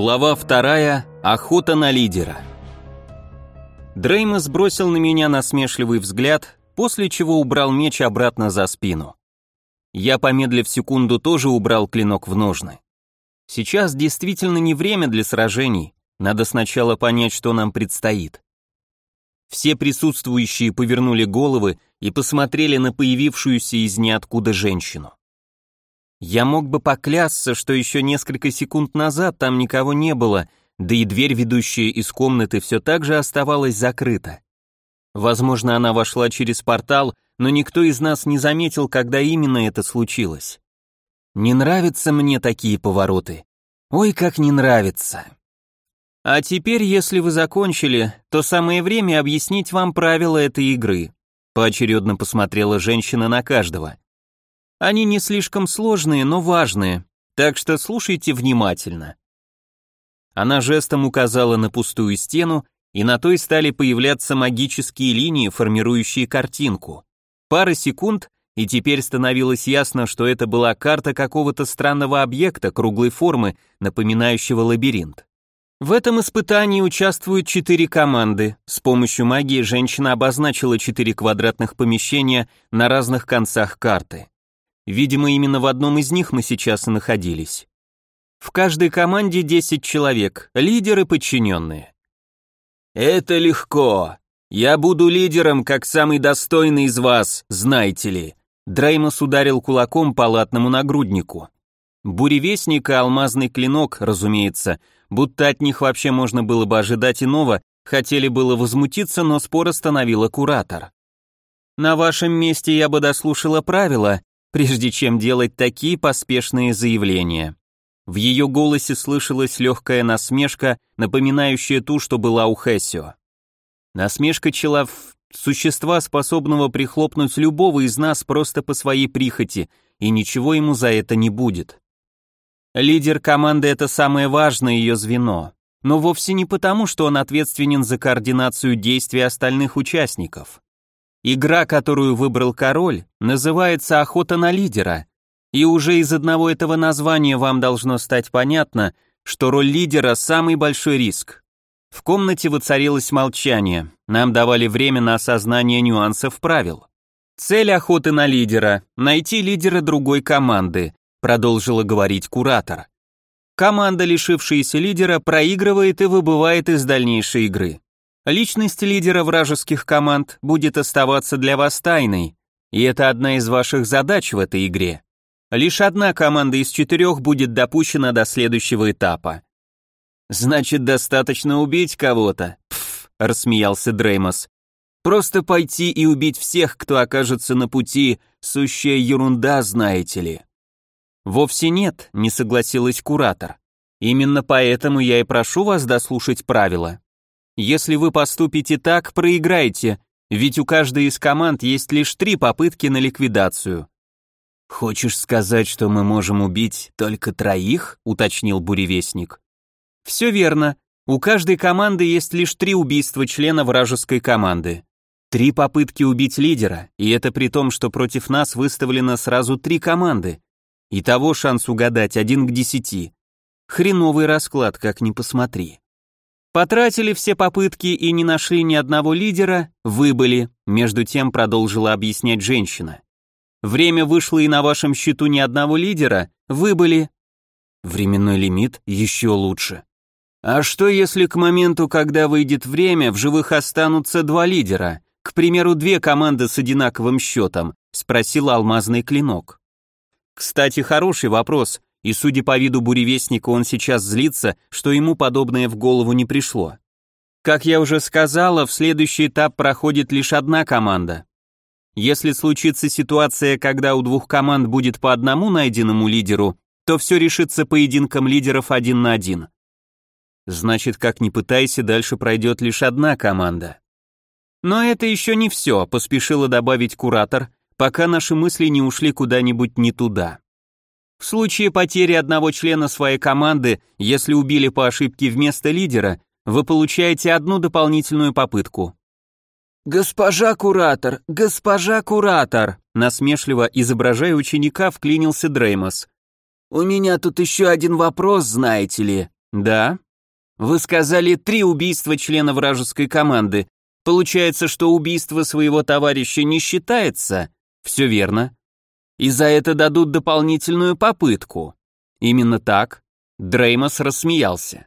Глава вторая. Охота на лидера. Дреймос бросил на меня насмешливый взгляд, после чего убрал меч обратно за спину. Я, помедлив секунду, тоже убрал клинок в ножны. Сейчас действительно не время для сражений, надо сначала понять, что нам предстоит. Все присутствующие повернули головы и посмотрели на появившуюся из ниоткуда женщину. Я мог бы поклясться, что еще несколько секунд назад там никого не было, да и дверь, ведущая из комнаты, все так же оставалась закрыта. Возможно, она вошла через портал, но никто из нас не заметил, когда именно это случилось. Не нравятся мне такие повороты. Ой, как не нравится. А теперь, если вы закончили, то самое время объяснить вам правила этой игры. Поочередно посмотрела женщина на каждого. Они не слишком сложные, но важные, так что слушайте внимательно. Она жестом указала на пустую стену, и на той стали появляться магические линии, формирующие картинку. Пара секунд, и теперь становилось ясно, что это была карта какого-то странного объекта круглой формы, напоминающего лабиринт. В этом испытании участвуют четыре команды. С помощью магии женщина обозначила четыре квадратных помещения на разных концах карты. Видимо, именно в одном из них мы сейчас и находились. В каждой команде 10 человек, лидеры подчиненные. Это легко. Я буду лидером, как самый достойный из вас, знаете ли. Дреймос ударил кулаком по латному нагруднику. Буревестник и алмазный клинок, разумеется, будто от них вообще можно было бы ожидать иного, хотели было возмутиться, но спор остановила куратор. На вашем месте я бы дослушала правила прежде чем делать такие поспешные заявления. В ее голосе слышалась легкая насмешка, напоминающая ту, что была у Хессио. Насмешка чела существа, способного прихлопнуть любого из нас просто по своей прихоти, и ничего ему за это не будет. Лидер команды — это самое важное ее звено, но вовсе не потому, что он ответственен за координацию действий остальных участников. Игра, которую выбрал король, называется «Охота на лидера», и уже из одного этого названия вам должно стать понятно, что роль лидера – самый большой риск. В комнате воцарилось молчание, нам давали время на осознание нюансов правил. Цель охоты на лидера – найти лидера другой команды, продолжила говорить куратор. Команда, лишившаяся лидера, проигрывает и выбывает из дальнейшей игры. Личность лидера вражеских команд будет оставаться для вас тайной, и это одна из ваших задач в этой игре. Лишь одна команда из четырех будет допущена до следующего этапа. Значит, достаточно убить кого-то? Пф, рассмеялся Дреймос. Просто пойти и убить всех, кто окажется на пути, сущая ерунда, знаете ли. Вовсе нет, не согласилась куратор. Именно поэтому я и прошу вас дослушать правила. Если вы поступите так, проиграете, ведь у каждой из команд есть лишь три попытки на ликвидацию. Хочешь сказать, что мы можем убить только троих? уточнил буревестник. Все верно. У каждой команды есть лишь три убийства члена вражеской команды. Три попытки убить лидера, и это при том, что против нас выставлено сразу три команды. Итого шанс угадать один к десяти. Хреновый расклад, как ни посмотри. Потратили все попытки и не нашли ни одного лидера, выбыли, между тем продолжила объяснять женщина. Время вышло и на вашем счету ни одного лидера, выбыли. Временной лимит еще лучше. А что если к моменту, когда выйдет время, в живых останутся два лидера, к примеру, две команды с одинаковым счетом, спросил алмазный клинок. Кстати, хороший вопрос, и судя по виду буревестника, он сейчас злится, что ему подобное в голову не пришло. Как я уже сказала, в следующий этап проходит лишь одна команда. Если случится ситуация, когда у двух команд будет по одному найденному лидеру, то все решится поединком лидеров один на один. Значит, как ни пытайся, дальше пройдет лишь одна команда. Но это еще не все, поспешила добавить куратор, пока наши мысли не ушли куда-нибудь не туда. В случае потери одного члена своей команды, если убили по ошибке вместо лидера, вы получаете одну дополнительную попытку. «Госпожа куратор! Госпожа куратор!» Насмешливо изображая ученика, вклинился Дреймос. «У меня тут еще один вопрос, знаете ли. Да. Вы сказали три убийства члена вражеской команды. Получается, что убийство своего товарища не считается? Все верно. И за это дадут дополнительную попытку. Именно так. Дреймос рассмеялся.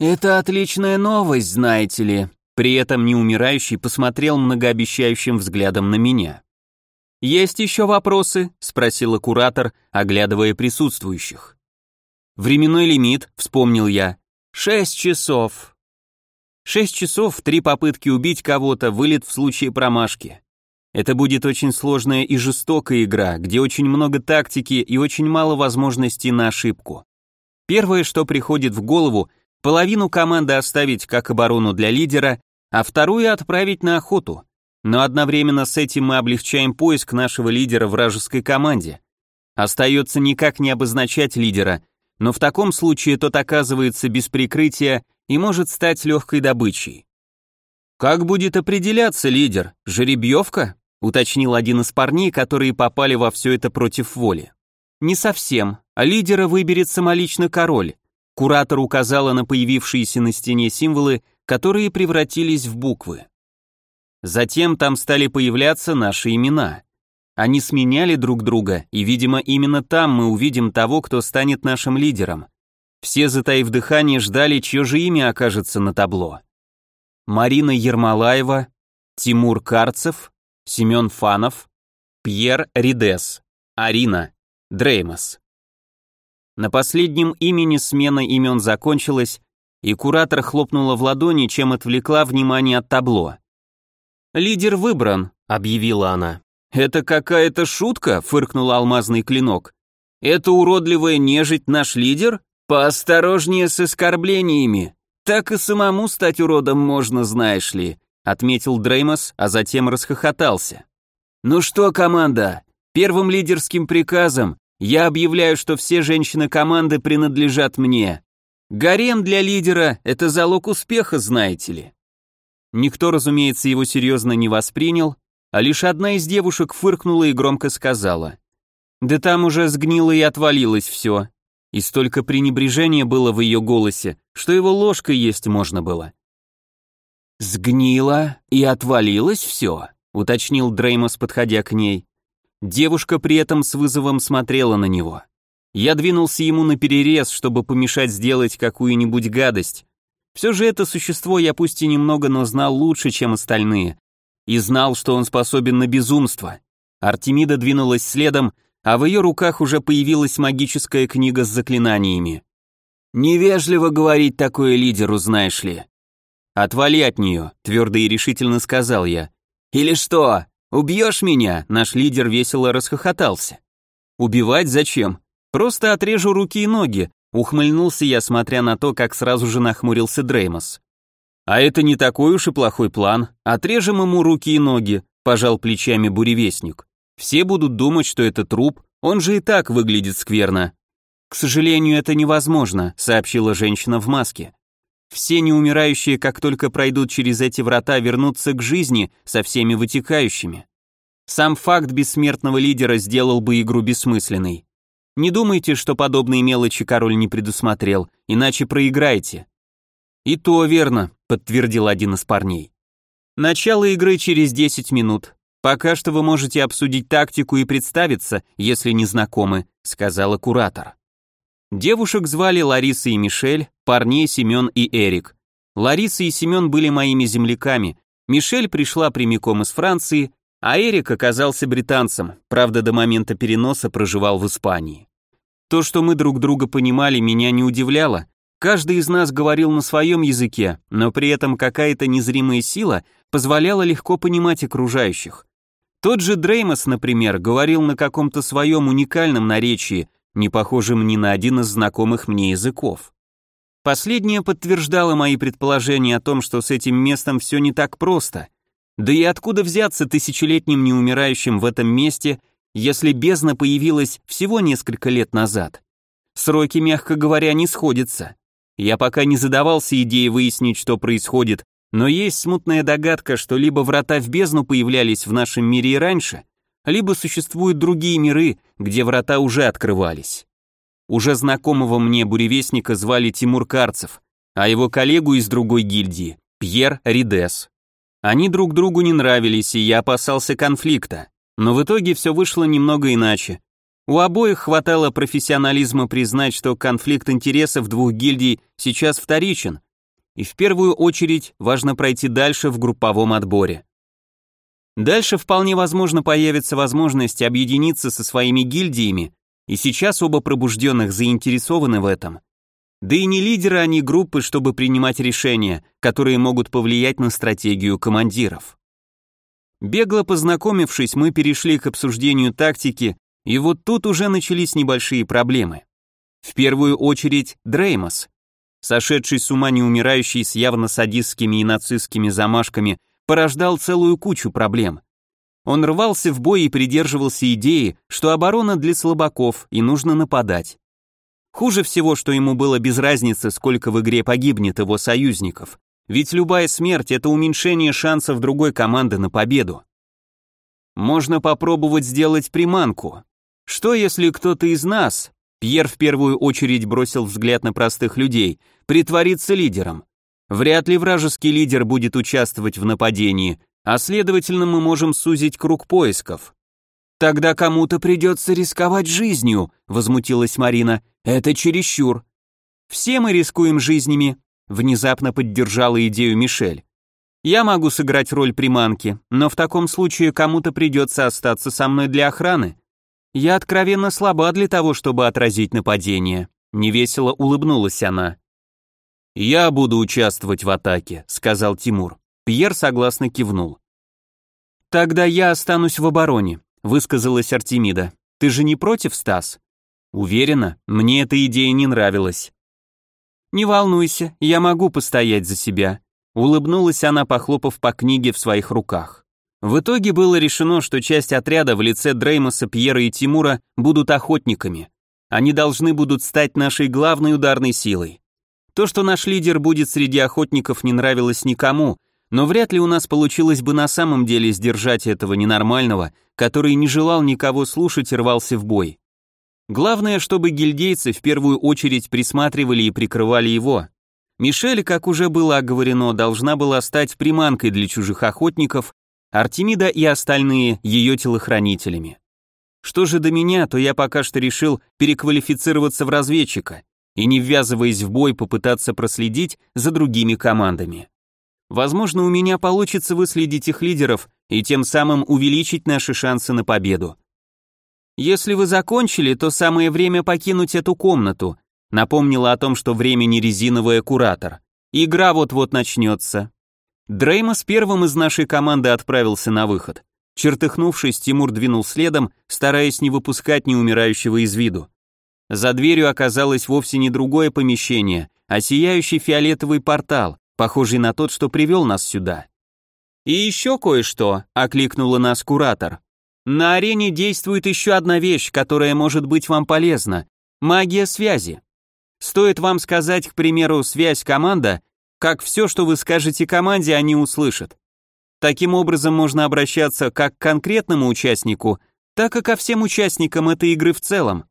Это отличная новость, знаете ли. При этом неумирающий посмотрел многообещающим взглядом на меня. «Есть еще вопросы?» — спросила куратор, оглядывая присутствующих. «Временной лимит», — вспомнил я. «Шесть часов». Шесть часов, три попытки убить кого-то, вылет в случае промашки. Это будет очень сложная и жестокая игра, где очень много тактики и очень мало возможностей на ошибку. Первое, что приходит в голову, половину команды оставить как оборону для лидера, а вторую отправить на охоту. Но одновременно с этим мы облегчаем поиск нашего лидера вражеской команде. Остается никак не обозначать лидера, но в таком случае тот оказывается без прикрытия и может стать легкой добычей. «Как будет определяться лидер? Жеребьевка?» — уточнил один из парней, которые попали во все это против воли. «Не совсем. Лидера выберет самолично король». Куратор указала на появившиеся на стене символы, которые превратились в буквы. Затем там стали появляться наши имена. Они сменяли друг друга, и, видимо, именно там мы увидим того, кто станет нашим лидером. Все, затаив дыхание, ждали, чье же имя окажется на табло. Марина Ермолаева, Тимур Карцев, Семен Фанов, Пьер Ридес, Арина, Дреймос. На последнем имени смена имен закончилась, и куратор хлопнула в ладони, чем отвлекла внимание от табло. «Лидер выбран», — объявила она. «Это какая-то шутка?» — фыркнул алмазный клинок. «Это уродливая нежить наш лидер? Поосторожнее с оскорблениями. Так и самому стать уродом можно, знаешь ли», — отметил Дреймос, а затем расхохотался. «Ну что, команда, первым лидерским приказом я объявляю, что все женщины команды принадлежат мне. Гарем для лидера — это залог успеха, знаете ли». Никто, разумеется, его серьезно не воспринял, а лишь одна из девушек фыркнула и громко сказала. «Да там уже сгнило и отвалилось все». И столько пренебрежения было в ее голосе, что его ложкой есть можно было. «Сгнило и отвалилось все», — уточнил Дреймос, подходя к ней. Девушка при этом с вызовом смотрела на него. Я двинулся ему на перерез, чтобы помешать сделать какую-нибудь гадость, все же это существо я пусть и немного, но знал лучше, чем остальные. И знал, что он способен на безумство. Артемида двинулась следом, а в ее руках уже появилась магическая книга с заклинаниями. «Невежливо говорить такое лидеру, знаешь ли». «Отвали от нее», — твердо и решительно сказал я. «Или что, убьешь меня?» — наш лидер весело расхохотался. «Убивать зачем? Просто отрежу руки и ноги, Ухмыльнулся я, смотря на то, как сразу же нахмурился Дреймос. «А это не такой уж и плохой план. Отрежем ему руки и ноги», — пожал плечами буревестник. «Все будут думать, что это труп, он же и так выглядит скверно». «К сожалению, это невозможно», — сообщила женщина в маске. «Все неумирающие, как только пройдут через эти врата, вернутся к жизни со всеми вытекающими. Сам факт бессмертного лидера сделал бы игру бессмысленной. Не думайте, что подобные мелочи король не предусмотрел, иначе проиграете. И то верно, подтвердил один из парней. Начало игры через 10 минут. Пока что вы можете обсудить тактику и представиться, если не знакомы, сказала куратор. Девушек звали Лариса и Мишель, парней Семен и Эрик. Лариса и Семен были моими земляками. Мишель пришла прямиком из Франции, а Эрик оказался британцем, правда до момента переноса проживал в Испании. То, что мы друг друга понимали, меня не удивляло. Каждый из нас говорил на своем языке, но при этом какая-то незримая сила позволяла легко понимать окружающих. Тот же Дреймос, например, говорил на каком-то своем уникальном наречии, не похожем ни на один из знакомых мне языков. Последнее подтверждало мои предположения о том, что с этим местом все не так просто. Да и откуда взяться тысячелетним неумирающим в этом месте, если бездна появилась всего несколько лет назад. Сроки, мягко говоря, не сходятся. Я пока не задавался идеей выяснить, что происходит, но есть смутная догадка, что либо врата в бездну появлялись в нашем мире и раньше, либо существуют другие миры, где врата уже открывались. Уже знакомого мне буревестника звали Тимур Карцев, а его коллегу из другой гильдии – Пьер Ридес. Они друг другу не нравились, и я опасался конфликта. Но в итоге все вышло немного иначе. У обоих хватало профессионализма признать, что конфликт интересов двух гильдий сейчас вторичен, и в первую очередь важно пройти дальше в групповом отборе. Дальше вполне возможно появится возможность объединиться со своими гильдиями, и сейчас оба пробужденных заинтересованы в этом. Да и не лидеры они группы, чтобы принимать решения, которые могут повлиять на стратегию командиров. Бегло познакомившись, мы перешли к обсуждению тактики и вот тут уже начались небольшие проблемы. В первую очередь Дреймос. Сошедший с ума неумирающий с явно садистскими и нацистскими замашками порождал целую кучу проблем. Он рвался в бой и придерживался идеи, что оборона для слабаков и нужно нападать. Хуже всего, что ему было без разницы, сколько в игре погибнет его союзников. Ведь любая смерть — это уменьшение шансов другой команды на победу. Можно попробовать сделать приманку, что если кто-то из нас, Пьер в первую очередь бросил взгляд на простых людей, притворится лидером? Вряд ли вражеский лидер будет участвовать в нападении, а следовательно мы можем сузить круг поисков. Тогда кому-то придется рисковать жизнью, возмутилась Марина. Это чересчур. Все мы рискуем жизнями, внезапно поддержала идею Мишель. Я могу сыграть роль приманки, но в таком случае кому-то придется остаться со мной для охраны. Я откровенно слаба для того, чтобы отразить нападение. Невесело улыбнулась она. Я буду участвовать в атаке, сказал Тимур. Пьер согласно кивнул. Тогда я останусь в обороне, высказалась Артемида. Ты же не против, Стас? Уверена, мне эта идея не нравилась. Не волнуйся, я могу постоять за себя, улыбнулась она, похлопав по книге в своих руках. В итоге было решено, что часть отряда в лице Дреймоса, Пьера и Тимура будут охотниками. Они должны будут стать нашей главной ударной силой. То, что наш лидер будет среди охотников, не нравилось никому, но вряд ли у нас получилось бы на самом деле сдержать этого ненормального, который не желал никого слушать и рвался в бой. Главное, чтобы гильдейцы в первую очередь присматривали и прикрывали его. Мишель, как уже было оговорено, должна была стать приманкой для чужих охотников Артемида и остальные ее телохранителями. Что же до меня, то я пока что решил переквалифицироваться в разведчика и, не ввязываясь в бой, попытаться проследить за другими командами. Возможно, у меня получится выследить их лидеров и тем самым увеличить наши шансы на победу. Если вы закончили, то самое время покинуть эту комнату, напомнила о том, что время не резиновый куратор. Игра вот-вот начнется. Дреймос первым из нашей команды отправился на выход. Чертыхнувшись, Тимур двинул следом, стараясь не выпускать неумирающего из виду. За дверью оказалось вовсе не другое помещение, а сияющий фиолетовый портал, похожий на тот, что привел нас сюда. «И еще кое-что», — окликнула нас куратор. «На арене действует еще одна вещь, которая может быть вам полезна — магия связи. Стоит вам сказать, к примеру, связь команда, как все, что вы скажете команде, они услышат. Таким образом можно обращаться как к конкретному участнику, так и ко всем участникам этой игры в целом.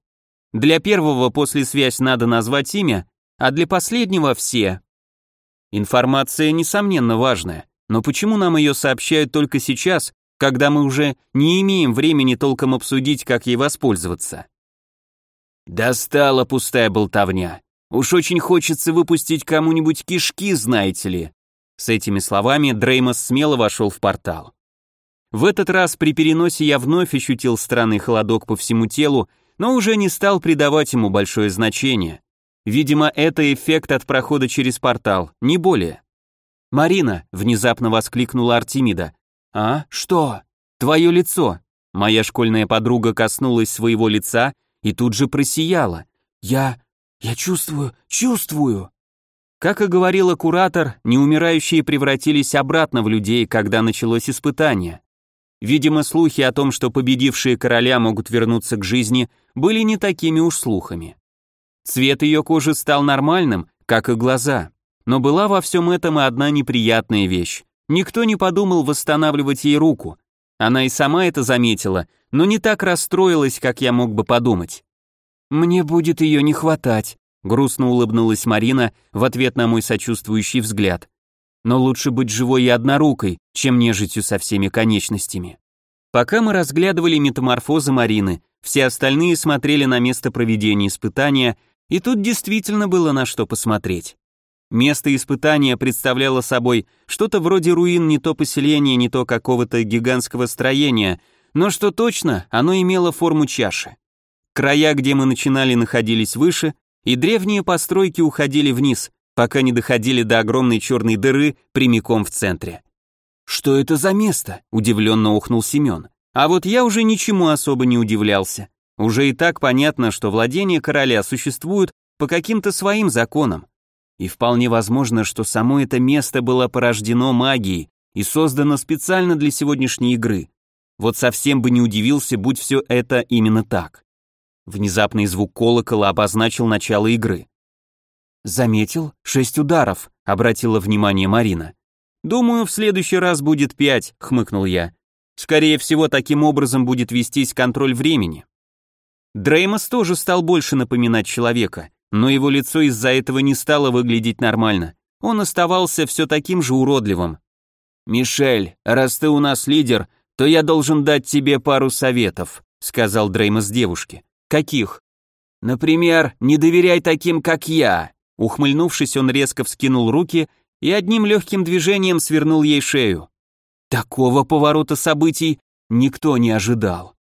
Для первого после связь надо назвать имя, а для последнего все. Информация, несомненно, важная, но почему нам ее сообщают только сейчас, когда мы уже не имеем времени толком обсудить, как ей воспользоваться? Достала пустая болтовня. Уж очень хочется выпустить кому-нибудь кишки, знаете ли. С этими словами Дреймос смело вошел в портал. В этот раз при переносе я вновь ощутил странный холодок по всему телу, но уже не стал придавать ему большое значение. Видимо, это эффект от прохода через портал, не более. «Марина!» — внезапно воскликнула Артемида. «А? Что? Твое лицо!» Моя школьная подруга коснулась своего лица и тут же просияла. «Я... «Я чувствую, чувствую!» Как и говорила куратор, неумирающие превратились обратно в людей, когда началось испытание. Видимо, слухи о том, что победившие короля могут вернуться к жизни, были не такими уж слухами. Цвет ее кожи стал нормальным, как и глаза. Но была во всем этом и одна неприятная вещь. Никто не подумал восстанавливать ей руку. Она и сама это заметила, но не так расстроилась, как я мог бы подумать. Мне будет ее не хватать, грустно улыбнулась Марина в ответ на мой сочувствующий взгляд. Но лучше быть живой и однорукой, чем нежитью со всеми конечностями. Пока мы разглядывали метаморфозы Марины, все остальные смотрели на место проведения испытания, и тут действительно было на что посмотреть. Место испытания представляло собой что-то вроде руин не то поселения, не то какого-то гигантского строения, но что точно, оно имело форму чаши. Края, где мы начинали, находились выше, и древние постройки уходили вниз, пока не доходили до огромной черной дыры прямиком в центре. «Что это за место?» – удивленно ухнул Семен. А вот я уже ничему особо не удивлялся. Уже и так понятно, что владения короля существуют по каким-то своим законам. И вполне возможно, что само это место было порождено магией и создано специально для сегодняшней игры. Вот совсем бы не удивился, будь все это именно так. Внезапный звук колокола обозначил начало игры. «Заметил? Шесть ударов», — обратила внимание Марина. «Думаю, в следующий раз будет пять», — хмыкнул я. «Скорее всего, таким образом будет вестись контроль времени». Дреймос тоже стал больше напоминать человека, но его лицо из-за этого не стало выглядеть нормально. Он оставался все таким же уродливым. «Мишель, раз ты у нас лидер, то я должен дать тебе пару советов», сказал Дреймос девушке. «Каких?» «Например, не доверяй таким, как я». Ухмыльнувшись, он резко вскинул руки и одним легким движением свернул ей шею. Такого поворота событий никто не ожидал.